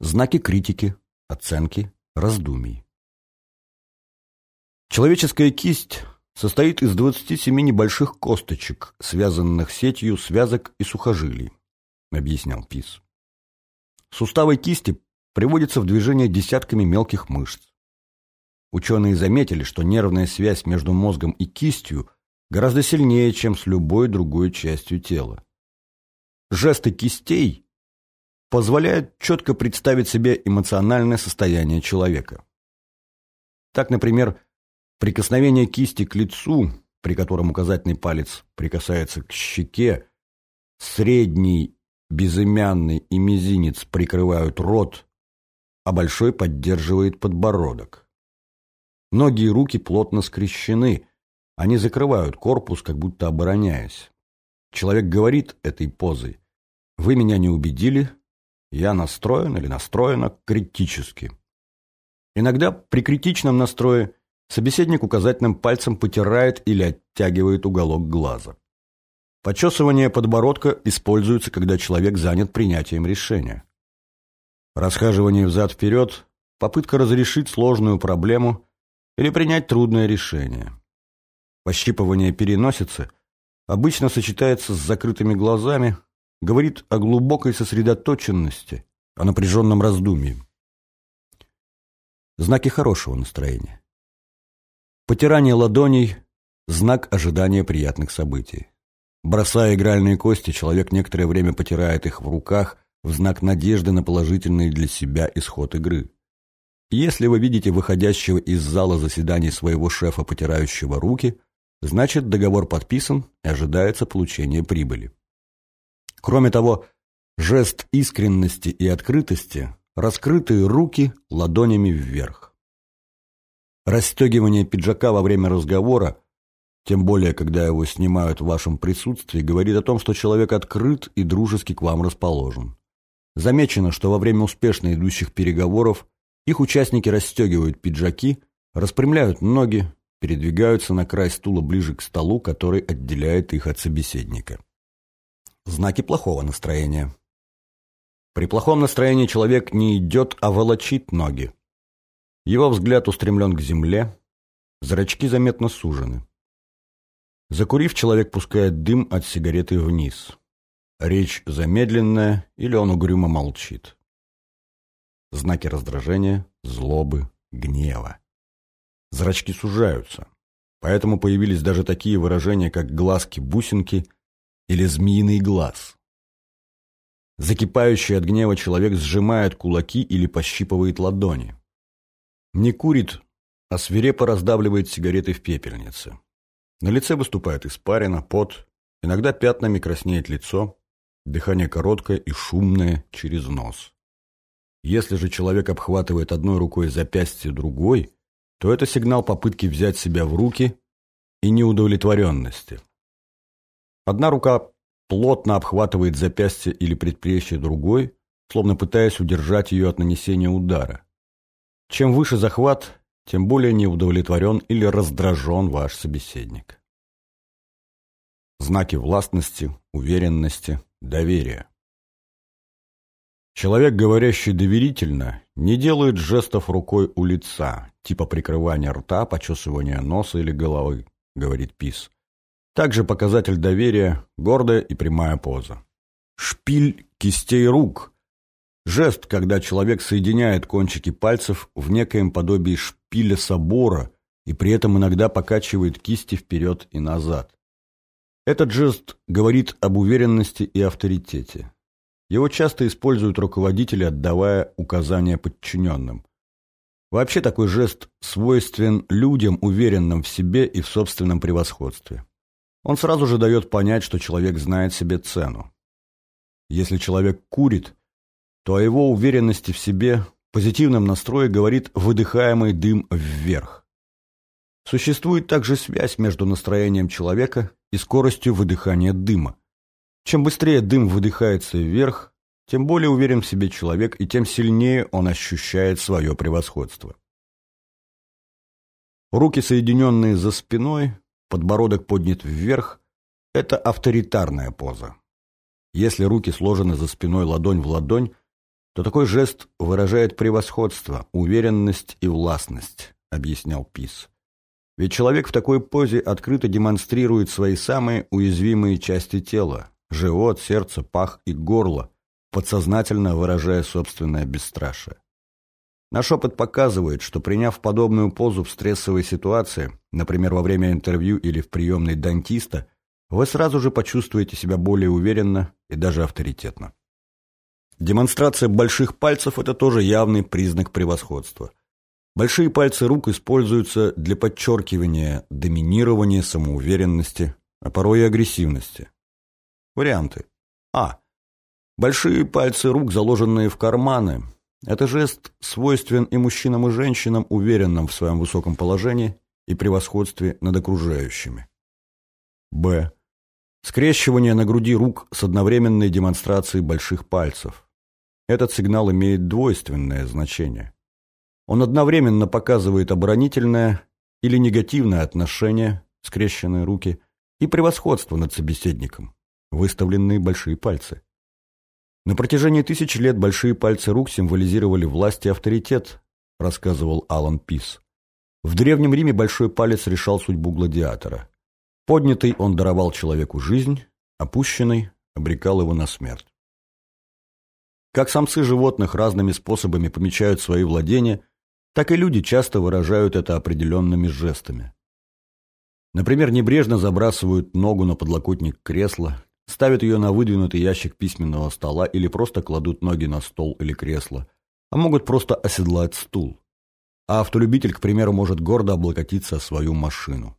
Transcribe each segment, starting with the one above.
знаки критики, оценки, раздумий. Человеческая кисть состоит из 27 небольших косточек, связанных сетью связок и сухожилий, объяснял Пис. Суставы кисти приводятся в движение десятками мелких мышц. Ученые заметили, что нервная связь между мозгом и кистью гораздо сильнее, чем с любой другой частью тела. Жесты кистей позволяют четко представить себе эмоциональное состояние человека. Так, например, прикосновение кисти к лицу, при котором указательный палец прикасается к щеке, средний, безымянный и мизинец прикрывают рот, а большой поддерживает подбородок. Ноги и руки плотно скрещены, они закрывают корпус, как будто обороняясь. Человек говорит этой позой «Вы меня не убедили, я настроен или настроена критически». Иногда при критичном настрое собеседник указательным пальцем потирает или оттягивает уголок глаза. Почесывание подбородка используется, когда человек занят принятием решения. Расхаживание взад-вперед – попытка разрешить сложную проблему или принять трудное решение. Пощипывание переносицы обычно сочетается с закрытыми глазами, говорит о глубокой сосредоточенности, о напряженном раздумье. Знаки хорошего настроения. Потирание ладоней – знак ожидания приятных событий. Бросая игральные кости, человек некоторое время потирает их в руках в знак надежды на положительный для себя исход игры. Если вы видите выходящего из зала заседаний своего шефа, потирающего руки, значит договор подписан и ожидается получение прибыли. Кроме того, жест искренности и открытости – раскрытые руки ладонями вверх. Расстегивание пиджака во время разговора, тем более, когда его снимают в вашем присутствии, говорит о том, что человек открыт и дружески к вам расположен. Замечено, что во время успешно идущих переговоров их участники расстегивают пиджаки, распрямляют ноги, передвигаются на край стула ближе к столу, который отделяет их от собеседника. Знаки плохого настроения. При плохом настроении человек не идет, а волочит ноги. Его взгляд устремлен к земле, зрачки заметно сужены. Закурив, человек пускает дым от сигареты вниз. Речь замедленная или он угрюмо молчит знаки раздражения, злобы, гнева. Зрачки сужаются, поэтому появились даже такие выражения, как глазки-бусинки или змеиный глаз. Закипающий от гнева человек сжимает кулаки или пощипывает ладони. Не курит, а свирепо раздавливает сигареты в пепельнице. На лице выступает испарина, пот, иногда пятнами краснеет лицо, дыхание короткое и шумное через нос. Если же человек обхватывает одной рукой запястье другой, то это сигнал попытки взять себя в руки и неудовлетворенности. Одна рука плотно обхватывает запястье или предплечье другой, словно пытаясь удержать ее от нанесения удара. Чем выше захват, тем более неудовлетворен или раздражен ваш собеседник. Знаки властности, уверенности, доверия. Человек, говорящий доверительно, не делает жестов рукой у лица, типа прикрывания рта, почесывания носа или головы, говорит Пис. Также показатель доверия – гордая и прямая поза. Шпиль кистей рук – жест, когда человек соединяет кончики пальцев в некоем подобии шпиля собора и при этом иногда покачивает кисти вперед и назад. Этот жест говорит об уверенности и авторитете. Его часто используют руководители, отдавая указания подчиненным. Вообще такой жест свойствен людям, уверенным в себе и в собственном превосходстве. Он сразу же дает понять, что человек знает себе цену. Если человек курит, то о его уверенности в себе, позитивном настрое говорит выдыхаемый дым вверх. Существует также связь между настроением человека и скоростью выдыхания дыма. Чем быстрее дым выдыхается вверх, тем более уверен в себе человек, и тем сильнее он ощущает свое превосходство. Руки, соединенные за спиной, подбородок поднят вверх – это авторитарная поза. Если руки сложены за спиной ладонь в ладонь, то такой жест выражает превосходство, уверенность и властность, объяснял Пис. Ведь человек в такой позе открыто демонстрирует свои самые уязвимые части тела – живот, сердце, пах и горло, подсознательно выражая собственное бесстрашие. Наш опыт показывает, что приняв подобную позу в стрессовой ситуации, например, во время интервью или в приемной дантиста, вы сразу же почувствуете себя более уверенно и даже авторитетно. Демонстрация больших пальцев – это тоже явный признак превосходства. Большие пальцы рук используются для подчеркивания доминирования, самоуверенности, а порой и агрессивности. Варианты. А. Большие пальцы рук, заложенные в карманы – это жест свойствен и мужчинам, и женщинам, уверенным в своем высоком положении и превосходстве над окружающими. Б. Скрещивание на груди рук с одновременной демонстрацией больших пальцев. Этот сигнал имеет двойственное значение. Он одновременно показывает оборонительное или негативное отношение, скрещенные руки, и превосходство над собеседником, выставленные большие пальцы. На протяжении тысяч лет большие пальцы рук символизировали власть и авторитет, рассказывал Алан Пис. В Древнем Риме большой палец решал судьбу гладиатора. Поднятый он даровал человеку жизнь, опущенный обрекал его на смерть. Как самцы животных разными способами помечают свои владения, так и люди часто выражают это определенными жестами. Например, небрежно забрасывают ногу на подлокотник кресла, ставят ее на выдвинутый ящик письменного стола или просто кладут ноги на стол или кресло, а могут просто оседлать стул. А автолюбитель, к примеру, может гордо облокотиться о свою машину.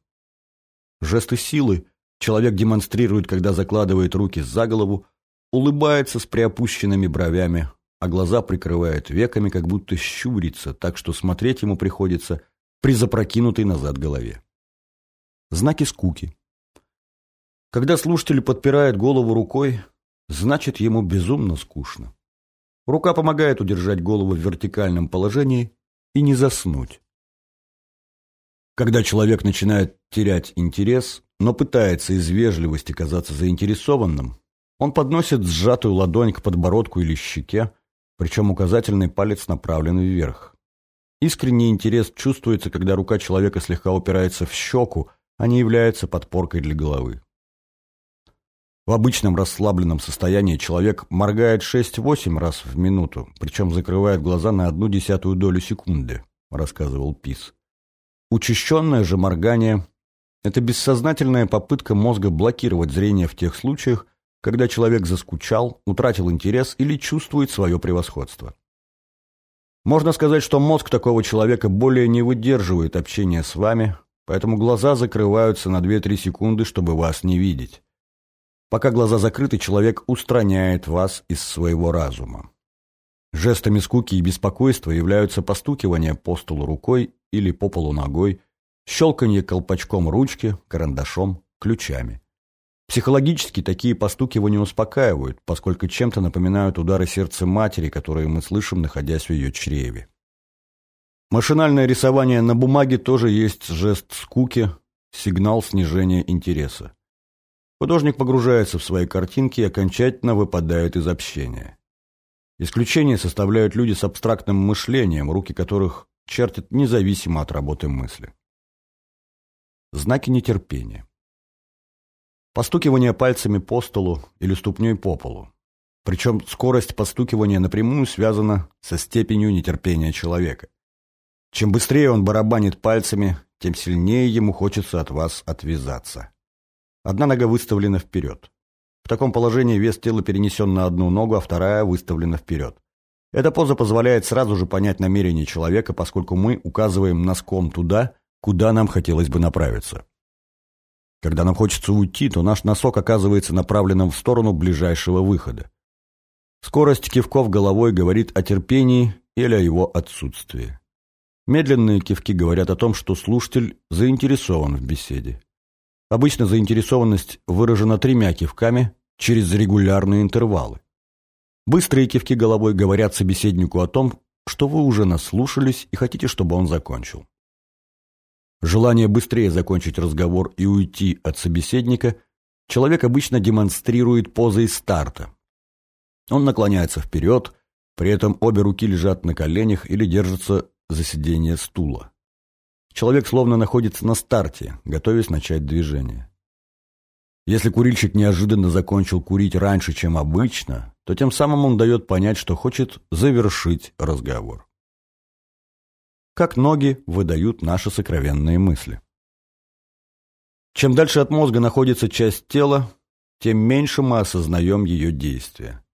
Жесты силы человек демонстрирует, когда закладывает руки за голову, улыбается с приопущенными бровями, а глаза прикрывает веками, как будто щурится, так что смотреть ему приходится при запрокинутой назад голове. Знаки скуки. Когда слушатель подпирает голову рукой, значит ему безумно скучно. Рука помогает удержать голову в вертикальном положении и не заснуть. Когда человек начинает терять интерес, но пытается из вежливости казаться заинтересованным, он подносит сжатую ладонь к подбородку или щеке, причем указательный палец направлен вверх. Искренний интерес чувствуется, когда рука человека слегка упирается в щеку, а не является подпоркой для головы. В обычном расслабленном состоянии человек моргает 6-8 раз в минуту, причем закрывает глаза на одну десятую долю секунды, рассказывал Пис. Учащенное же моргание – это бессознательная попытка мозга блокировать зрение в тех случаях, когда человек заскучал, утратил интерес или чувствует свое превосходство. Можно сказать, что мозг такого человека более не выдерживает общения с вами, поэтому глаза закрываются на 2-3 секунды, чтобы вас не видеть. Пока глаза закрыты, человек устраняет вас из своего разума. Жестами скуки и беспокойства являются постукивание по столу рукой или по полу ногой, щелканье колпачком ручки, карандашом, ключами. Психологически такие постукивания успокаивают, поскольку чем-то напоминают удары сердца матери, которые мы слышим, находясь в ее чреве. Машинальное рисование на бумаге тоже есть жест скуки, сигнал снижения интереса. Художник погружается в свои картинки и окончательно выпадает из общения. Исключение составляют люди с абстрактным мышлением, руки которых чертят независимо от работы мысли. Знаки нетерпения. Постукивание пальцами по столу или ступней по полу. Причем скорость постукивания напрямую связана со степенью нетерпения человека. Чем быстрее он барабанит пальцами, тем сильнее ему хочется от вас отвязаться. Одна нога выставлена вперед. В таком положении вес тела перенесен на одну ногу, а вторая выставлена вперед. Эта поза позволяет сразу же понять намерение человека, поскольку мы указываем носком туда, куда нам хотелось бы направиться. Когда нам хочется уйти, то наш носок оказывается направленным в сторону ближайшего выхода. Скорость кивков головой говорит о терпении или о его отсутствии. Медленные кивки говорят о том, что слушатель заинтересован в беседе. Обычно заинтересованность выражена тремя кивками через регулярные интервалы. Быстрые кивки головой говорят собеседнику о том, что вы уже наслушались и хотите, чтобы он закончил. Желание быстрее закончить разговор и уйти от собеседника человек обычно демонстрирует позой старта. Он наклоняется вперед, При этом обе руки лежат на коленях или держатся за сиденье стула. Человек словно находится на старте, готовясь начать движение. Если курильщик неожиданно закончил курить раньше, чем обычно, то тем самым он дает понять, что хочет завершить разговор. Как ноги выдают наши сокровенные мысли. Чем дальше от мозга находится часть тела, тем меньше мы осознаем ее действия.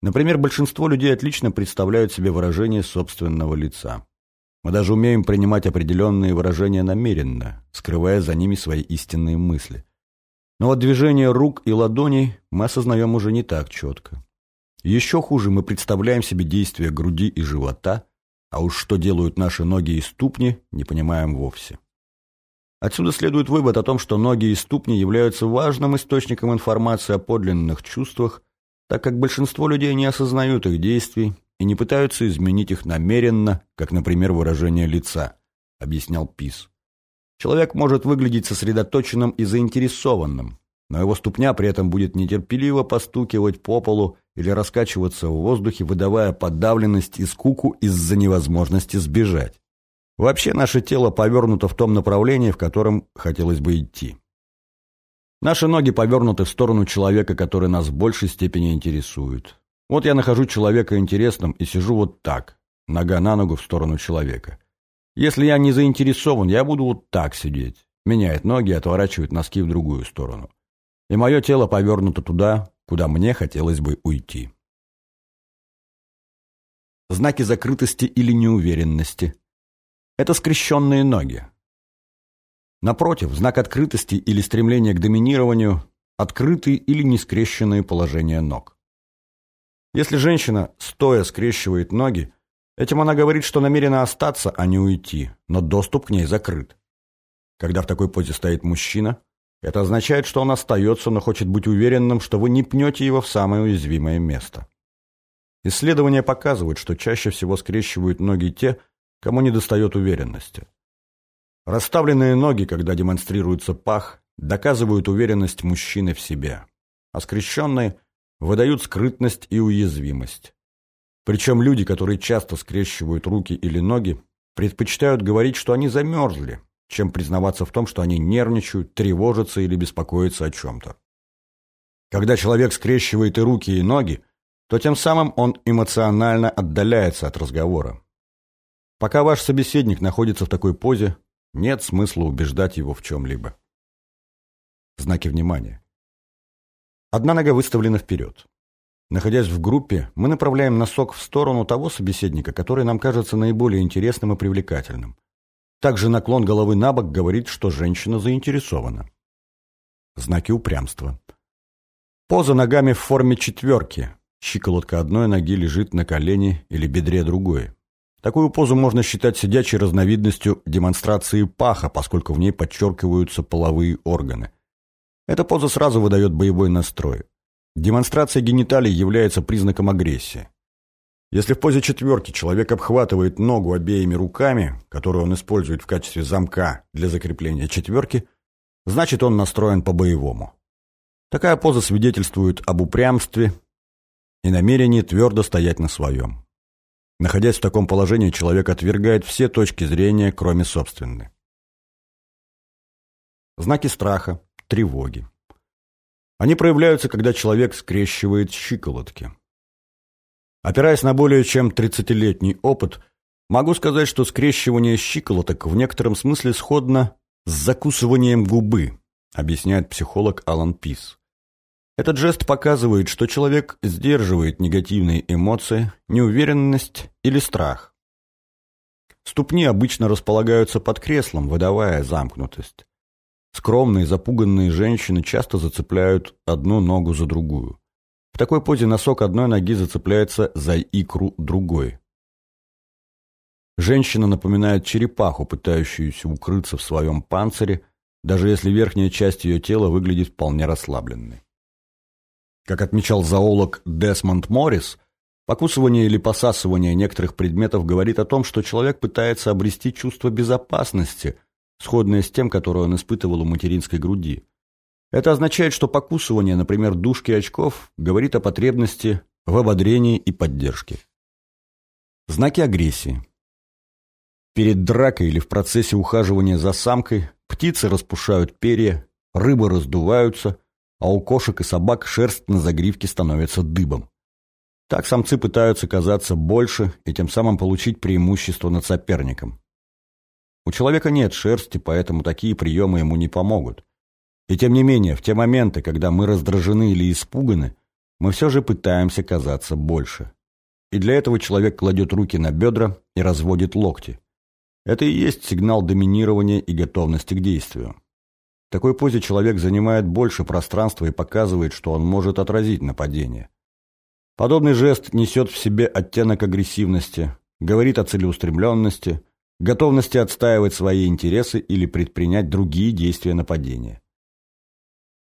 Например, большинство людей отлично представляют себе выражение собственного лица. Мы даже умеем принимать определенные выражения намеренно, скрывая за ними свои истинные мысли. Но вот движение рук и ладоней мы осознаем уже не так четко. Еще хуже мы представляем себе действия груди и живота, а уж что делают наши ноги и ступни, не понимаем вовсе. Отсюда следует вывод о том, что ноги и ступни являются важным источником информации о подлинных чувствах, так как большинство людей не осознают их действий и не пытаются изменить их намеренно, как, например, выражение лица, объяснял Пис. Человек может выглядеть сосредоточенным и заинтересованным, но его ступня при этом будет нетерпеливо постукивать по полу или раскачиваться в воздухе, выдавая подавленность и скуку из-за невозможности сбежать. Вообще наше тело повернуто в том направлении, в котором хотелось бы идти. Наши ноги повернуты в сторону человека, который нас в большей степени интересует. Вот я нахожу человека интересным и сижу вот так, нога на ногу в сторону человека. Если я не заинтересован, я буду вот так сидеть. Меняет ноги отворачивает носки в другую сторону. И мое тело повернуто туда, куда мне хотелось бы уйти. Знаки закрытости или неуверенности. Это скрещенные ноги. Напротив, знак открытости или стремления к доминированию – открытые или нескрещенные положения ног. Если женщина, стоя, скрещивает ноги, Этим она говорит, что намерена остаться, а не уйти, но доступ к ней закрыт. Когда в такой позе стоит мужчина, это означает, что он остается, но хочет быть уверенным, что вы не пнете его в самое уязвимое место. Исследования показывают, что чаще всего скрещивают ноги те, кому недостает уверенности. Расставленные ноги, когда демонстрируется пах, доказывают уверенность мужчины в себе, а скрещенные выдают скрытность и уязвимость. Причем люди, которые часто скрещивают руки или ноги, предпочитают говорить, что они замерзли, чем признаваться в том, что они нервничают, тревожатся или беспокоятся о чем-то. Когда человек скрещивает и руки, и ноги, то тем самым он эмоционально отдаляется от разговора. Пока ваш собеседник находится в такой позе, нет смысла убеждать его в чем-либо. Знаки внимания. Одна нога выставлена вперед. Находясь в группе, мы направляем носок в сторону того собеседника, который нам кажется наиболее интересным и привлекательным. Также наклон головы на бок говорит, что женщина заинтересована. Знаки упрямства. Поза ногами в форме четверки. Щиколотка одной ноги лежит на колене или бедре другой. Такую позу можно считать сидячей разновидностью демонстрации паха, поскольку в ней подчеркиваются половые органы. Эта поза сразу выдает боевой настрой. Демонстрация гениталий является признаком агрессии. Если в позе четверки человек обхватывает ногу обеими руками, которую он использует в качестве замка для закрепления четверки, значит он настроен по-боевому. Такая поза свидетельствует об упрямстве и намерении твердо стоять на своем. Находясь в таком положении, человек отвергает все точки зрения, кроме собственной. Знаки страха, тревоги. Они проявляются, когда человек скрещивает щиколотки. Опираясь на более чем 30-летний опыт, могу сказать, что скрещивание щиколоток в некотором смысле сходно с закусыванием губы, объясняет психолог Алан Пис. Этот жест показывает, что человек сдерживает негативные эмоции, неуверенность или страх. Ступни обычно располагаются под креслом, выдавая замкнутость. Скромные, запуганные женщины часто зацепляют одну ногу за другую. В такой позе носок одной ноги зацепляется за икру другой. Женщина напоминает черепаху, пытающуюся укрыться в своем панцире, даже если верхняя часть ее тела выглядит вполне расслабленной. Как отмечал зоолог Десмонд Моррис, покусывание или посасывание некоторых предметов говорит о том, что человек пытается обрести чувство безопасности – сходное с тем, которое он испытывал у материнской груди. Это означает, что покусывание, например, дужки очков, говорит о потребности в ободрении и поддержке. Знаки агрессии. Перед дракой или в процессе ухаживания за самкой птицы распушают перья, рыбы раздуваются, а у кошек и собак шерсть на загривке становится дыбом. Так самцы пытаются казаться больше и тем самым получить преимущество над соперником. У человека нет шерсти, поэтому такие приемы ему не помогут. И тем не менее, в те моменты, когда мы раздражены или испуганы, мы все же пытаемся казаться больше. И для этого человек кладет руки на бедра и разводит локти. Это и есть сигнал доминирования и готовности к действию. В такой позе человек занимает больше пространства и показывает, что он может отразить нападение. Подобный жест несет в себе оттенок агрессивности, говорит о целеустремленности, готовности отстаивать свои интересы или предпринять другие действия нападения.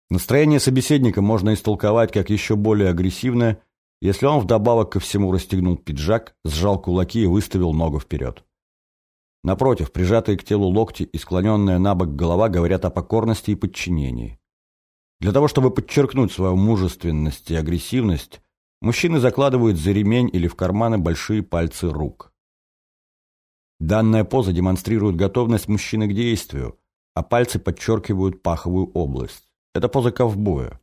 Настроение собеседника можно истолковать как еще более агрессивное, если он вдобавок ко всему расстегнул пиджак, сжал кулаки и выставил ногу вперед. Напротив, прижатые к телу локти и склоненная на бок голова говорят о покорности и подчинении. Для того, чтобы подчеркнуть свою мужественность и агрессивность, мужчины закладывают за ремень или в карманы большие пальцы рук. Данная поза демонстрирует готовность мужчины к действию, а пальцы подчеркивают паховую область. Это поза ковбоя.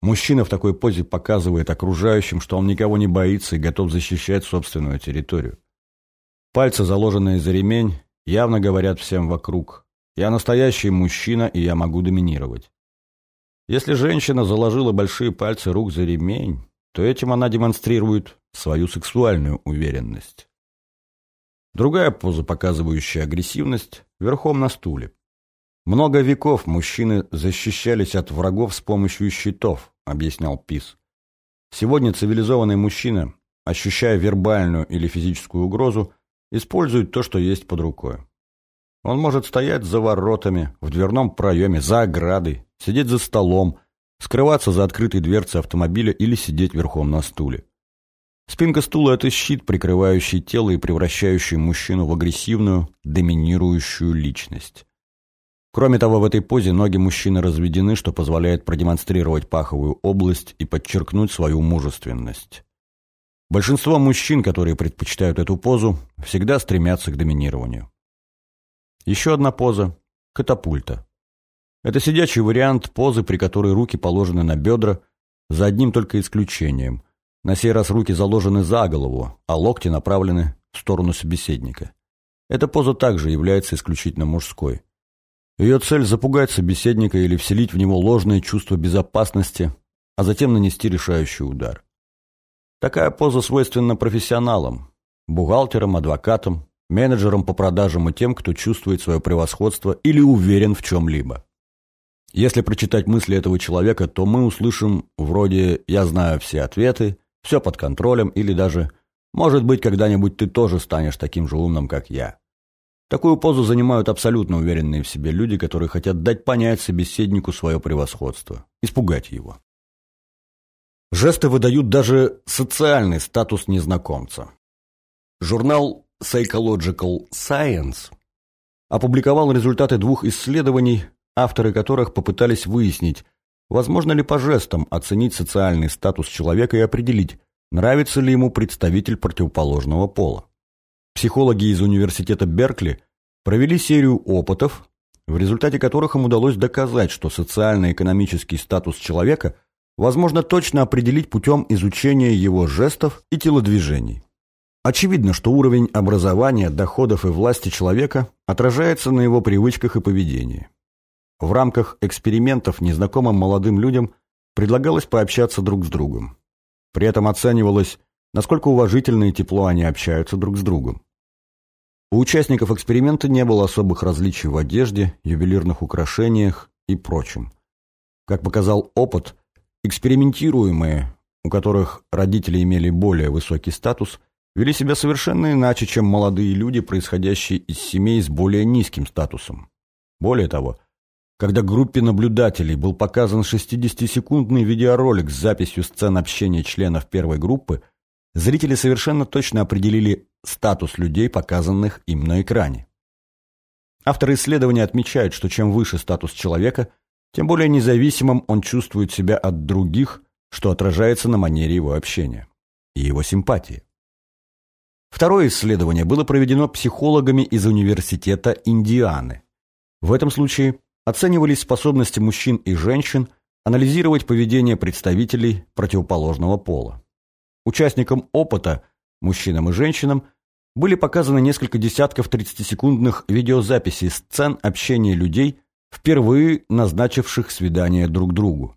Мужчина в такой позе показывает окружающим, что он никого не боится и готов защищать собственную территорию. Пальцы, заложенные за ремень, явно говорят всем вокруг. Я настоящий мужчина, и я могу доминировать. Если женщина заложила большие пальцы рук за ремень, то этим она демонстрирует свою сексуальную уверенность. Другая поза, показывающая агрессивность, верхом на стуле. Много веков мужчины защищались от врагов с помощью щитов, объяснял Пис. Сегодня цивилизованный мужчина, ощущая вербальную или физическую угрозу, использует то, что есть под рукой. Он может стоять за воротами, в дверном проеме, за оградой, сидеть за столом, скрываться за открытой дверцей автомобиля или сидеть верхом на стуле. Спинка стула – это щит, прикрывающий тело и превращающий мужчину в агрессивную, доминирующую личность. Кроме того, в этой позе ноги мужчины разведены, что позволяет продемонстрировать паховую область и подчеркнуть свою мужественность. Большинство мужчин, которые предпочитают эту позу, всегда стремятся к доминированию. Еще одна поза – катапульта. Это сидячий вариант позы, при которой руки положены на бедра, за одним только исключением. На сей раз руки заложены за голову, а локти направлены в сторону собеседника. Эта поза также является исключительно мужской. Ее цель – запугать собеседника или вселить в него ложное чувство безопасности, а затем нанести решающий удар. Такая поза свойственна профессионалам, бухгалтерам, адвокатам, менеджерам по продажам и тем, кто чувствует свое превосходство или уверен в чем-либо. Если прочитать мысли этого человека, то мы услышим вроде «я знаю все ответы», «все под контролем» или даже «может быть, когда-нибудь ты тоже станешь таким же умным, как я». Такую позу занимают абсолютно уверенные в себе люди, которые хотят дать понять собеседнику свое превосходство, испугать его. Жесты выдают даже социальный статус незнакомца. Журнал Psychological Science опубликовал результаты двух исследований, авторы которых попытались выяснить, возможно ли по жестам оценить социальный статус человека и определить, нравится ли ему представитель противоположного пола. Психологи из университета Беркли провели серию опытов, в результате которых им удалось доказать, что социально-экономический статус человека – возможно точно определить путем изучения его жестов и телодвижений. Очевидно, что уровень образования, доходов и власти человека отражается на его привычках и поведении. В рамках экспериментов незнакомым молодым людям предлагалось пообщаться друг с другом. При этом оценивалось, насколько уважительно и тепло они общаются друг с другом. У участников эксперимента не было особых различий в одежде, ювелирных украшениях и прочем. Как показал опыт, Экспериментируемые, у которых родители имели более высокий статус, вели себя совершенно иначе, чем молодые люди, происходящие из семей с более низким статусом. Более того, когда группе наблюдателей был показан 60-секундный видеоролик с записью сцен общения членов первой группы, зрители совершенно точно определили статус людей, показанных им на экране. Авторы исследования отмечают, что чем выше статус человека – тем более независимым он чувствует себя от других, что отражается на манере его общения и его симпатии. Второе исследование было проведено психологами из Университета Индианы. В этом случае оценивались способности мужчин и женщин анализировать поведение представителей противоположного пола. Участникам опыта, мужчинам и женщинам, были показаны несколько десятков 30-секундных видеозаписей сцен общения людей, впервые назначивших свидание друг другу.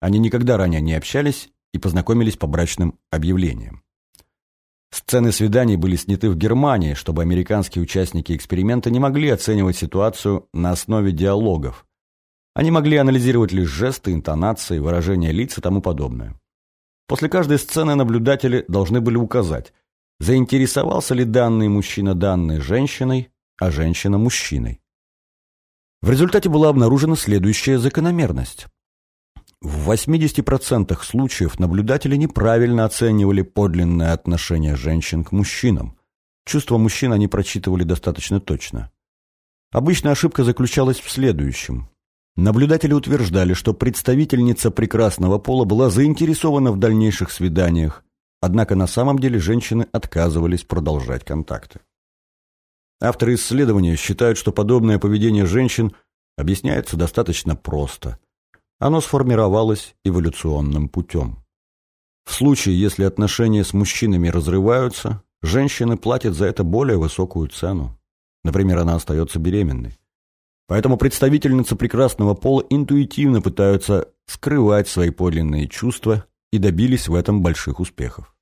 Они никогда ранее не общались и познакомились по брачным объявлениям. Сцены свиданий были сняты в Германии, чтобы американские участники эксперимента не могли оценивать ситуацию на основе диалогов. Они могли анализировать лишь жесты, интонации, выражения лиц и тому подобное. После каждой сцены наблюдатели должны были указать, заинтересовался ли данный мужчина данной женщиной, а женщина мужчиной. В результате была обнаружена следующая закономерность. В 80% случаев наблюдатели неправильно оценивали подлинное отношение женщин к мужчинам. Чувства мужчин они прочитывали достаточно точно. Обычная ошибка заключалась в следующем. Наблюдатели утверждали, что представительница прекрасного пола была заинтересована в дальнейших свиданиях, однако на самом деле женщины отказывались продолжать контакты. Авторы исследования считают, что подобное поведение женщин объясняется достаточно просто – оно сформировалось эволюционным путем. В случае, если отношения с мужчинами разрываются, женщины платят за это более высокую цену. Например, она остается беременной. Поэтому представительницы прекрасного пола интуитивно пытаются скрывать свои подлинные чувства и добились в этом больших успехов.